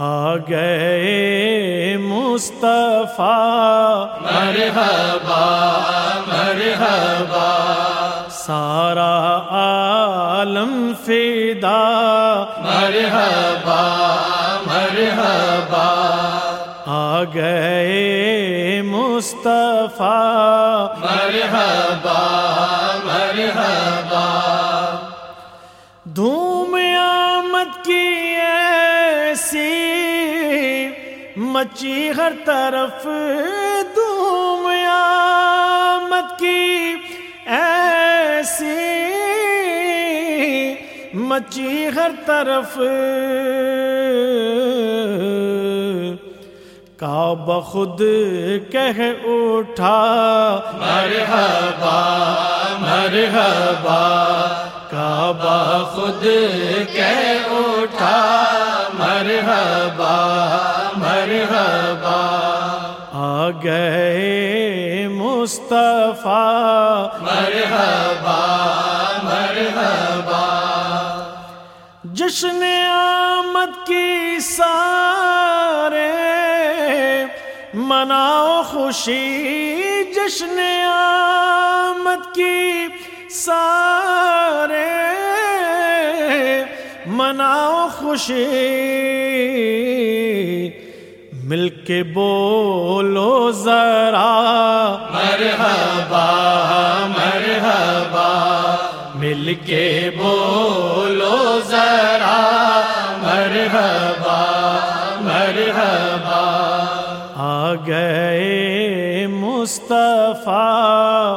آ گئے مصطفیٰ۔ مرحبا مرحبا۔ سارا عالم فدا۔ مرحبا مرحبا۔ آ گئے مصطفیٰ۔ مرحبا مرحبا۔ دھوم مچی ہر طرف دھوم آمد کی۔ ایسی مچی ہر طرف کعبہ خود کہہ اٹھا۔ مرحبا مرحبا، کعبہ خود کہہ اٹھا۔ مرحبا مرحبا گئے مصطفیٰ۔ مرحبا مرحبا۔ جشن آمد کی سارے مناؤ خوشی۔ جشن آمد کی سارے مناؤ خوشی۔ مل کے بولو ذرا۔ مرحبا مرحبا۔ مل کے بولو ذرا۔ مرحبا مرحبا۔ آ گئے مصطفیٰ۔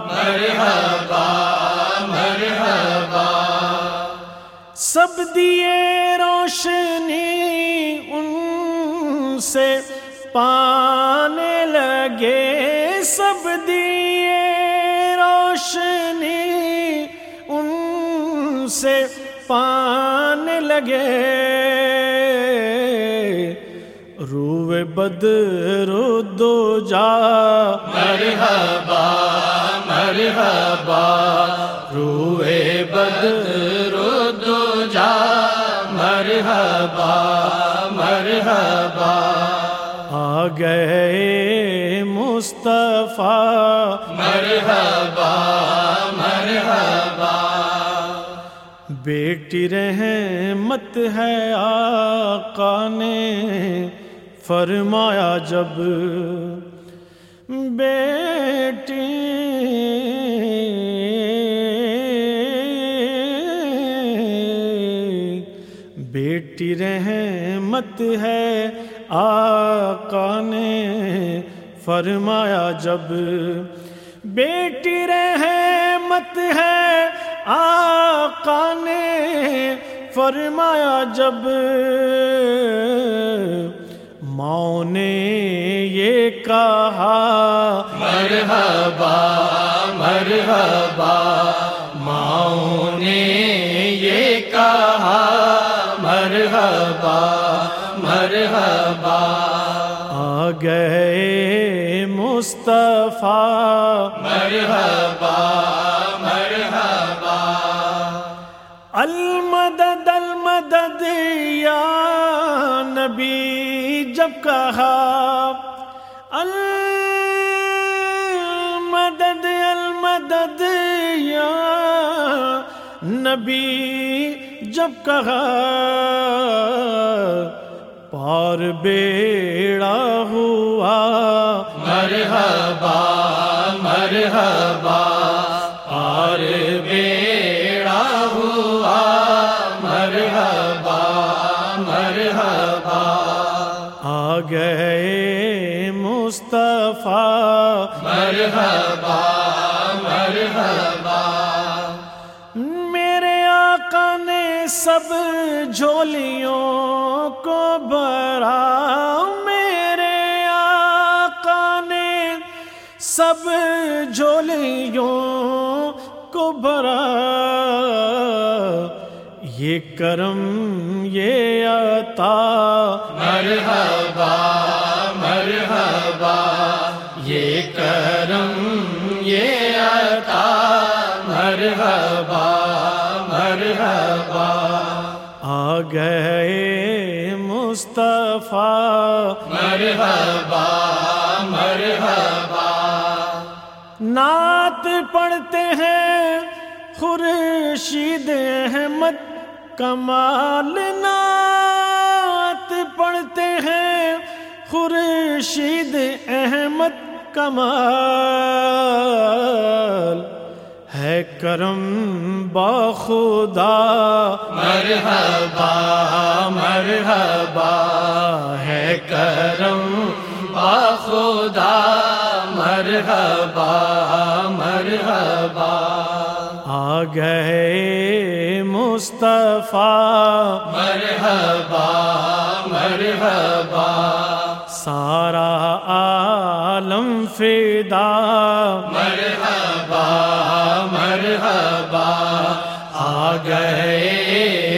مرحبا مرحبا۔ سب دیے روشنی سے پانے لگے سب دیے روشنی، ان سے پانے لگے۔ روئے بدر دو جا مرحبا مرحبا۔ روئے بدر دو جا مرحبا۔ گئے مصطفیٰ۔ مرحبا مرحبا۔ بیٹی رحمت ہے آقا نے فرمایا جب بیٹی بیٹی رحمت ہے آقا نے فرمایا جب بیٹی رحمت ہے آقا نے فرمایا جب ماں نے یہ کہا مرحبا مرحبا، ماؤں نے یہ کہا مرحبا مرحبا۔ آ گئے مصطفیٰ۔ مرحبا مرحبا۔ المدد المدد یا نبی جب کہا۔ المدد المدد یا نبی جب کہا۔ پار بیڑا ہوا۔ مرحبا مرحبا اور بیڑا ہوا۔ مرحبا مرحبا۔ آ گئے مصطفیٰ۔ مرحبا مرحبا۔ سب جھولیوں کو بھرا میرے آقا نے۔ سب جھولیوں کو بھرا یہ کرم یہ عطا۔ مرحبا مرحبا۔ یہ کرم یہ گئے مصطفیٰ۔ مرحبا مرحبا۔ نعت پڑھتے ہیں خورشید احمد کمال نعت پڑھتے ہیں خورشید احمد کمال۔ ہے کرم خدا۔ مرحبا مرحبا ہے کرم خدا۔ مرحبا مرحبا۔ آ گئے مصطفیٰ۔ مرحبا مرحبا۔ سارا فدا مرحبا مرحبا آ گئے